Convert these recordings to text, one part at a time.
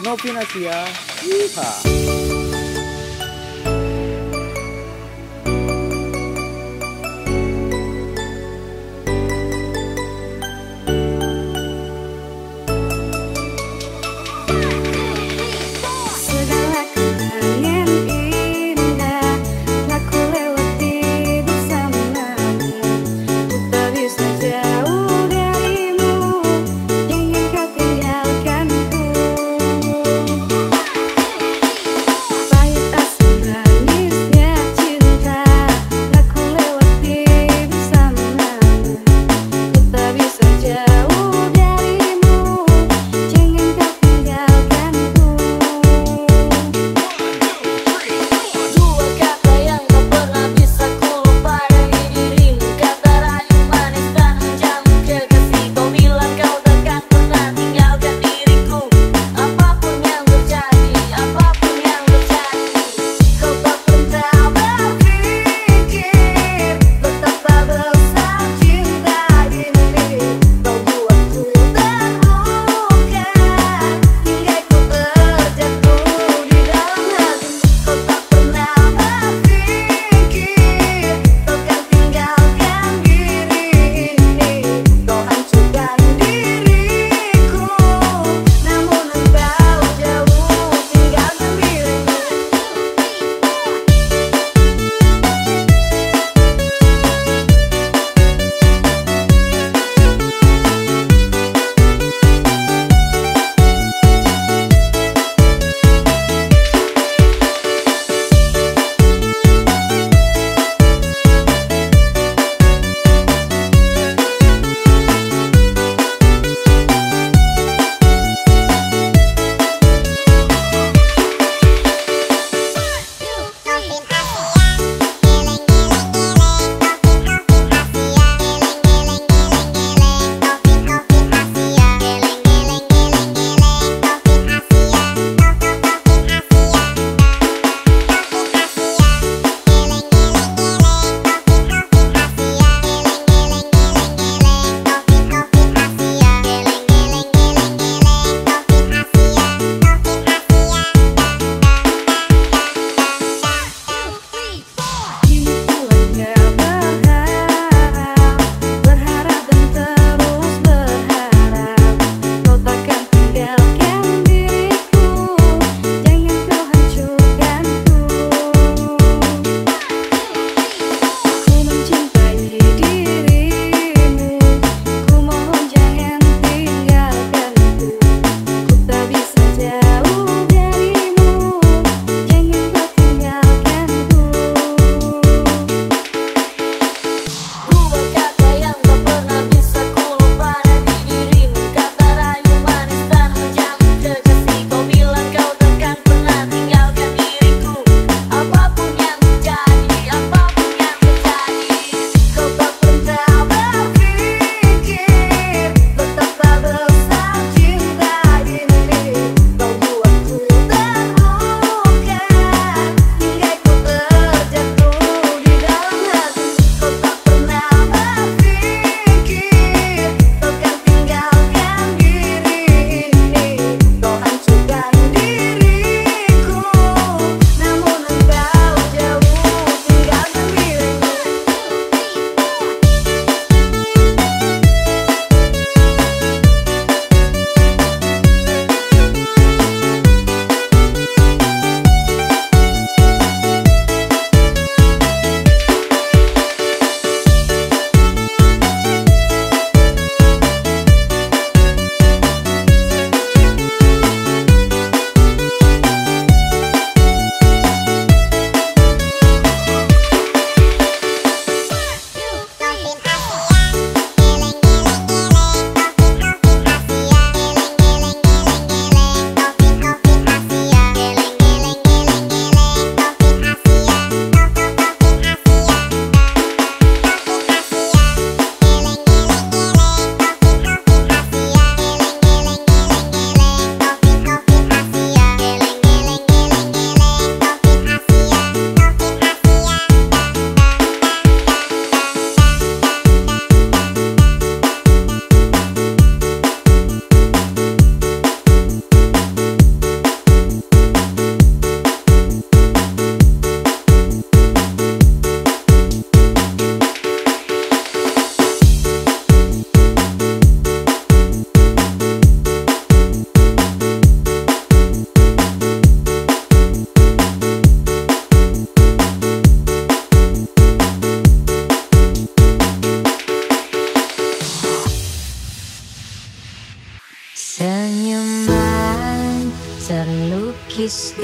Novinasia. Yeehaw.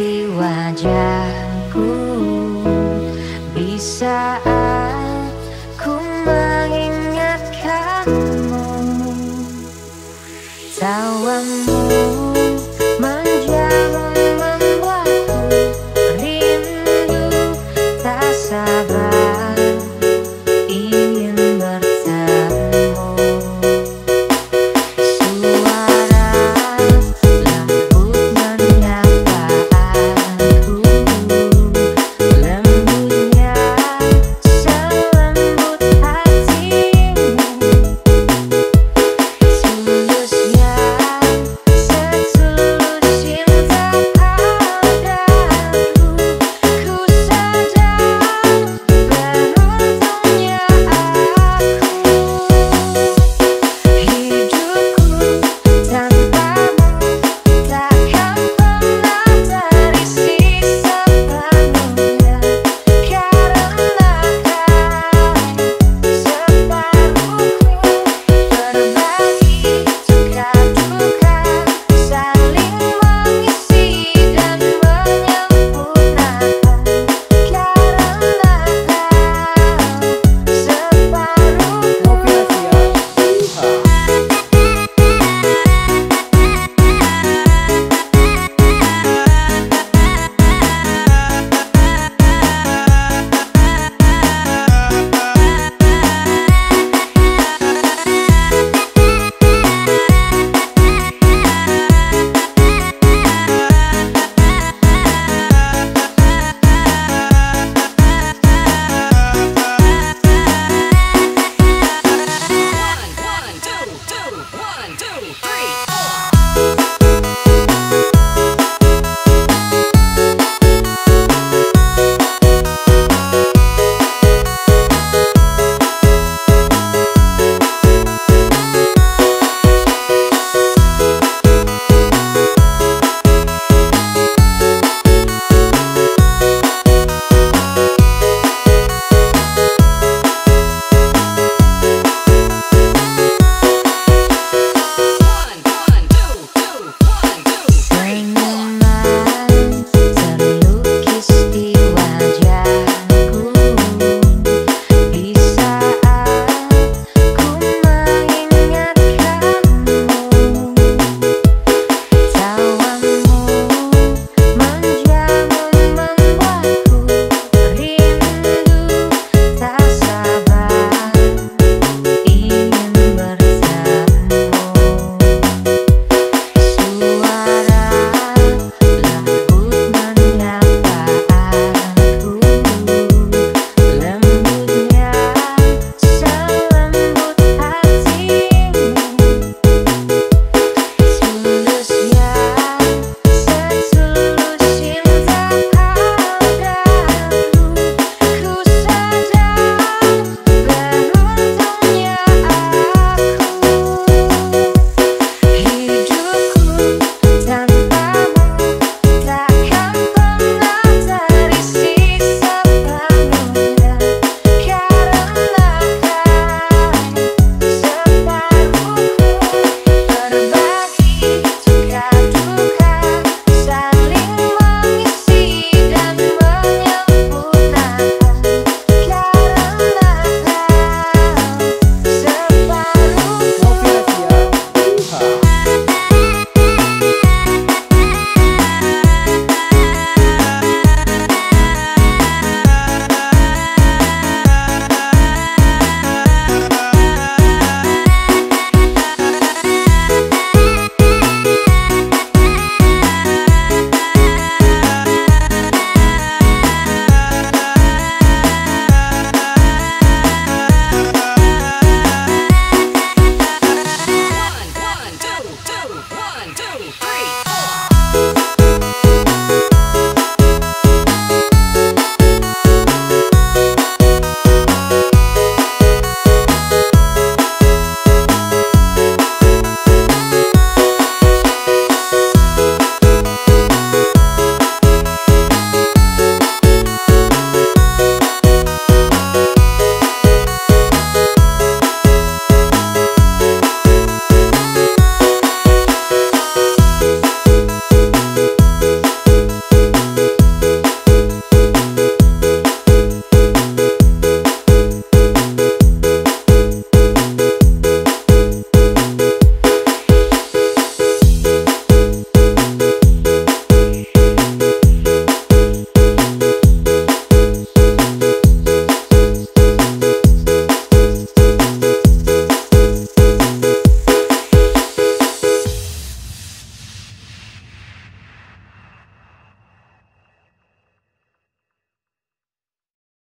Di wajahku. Di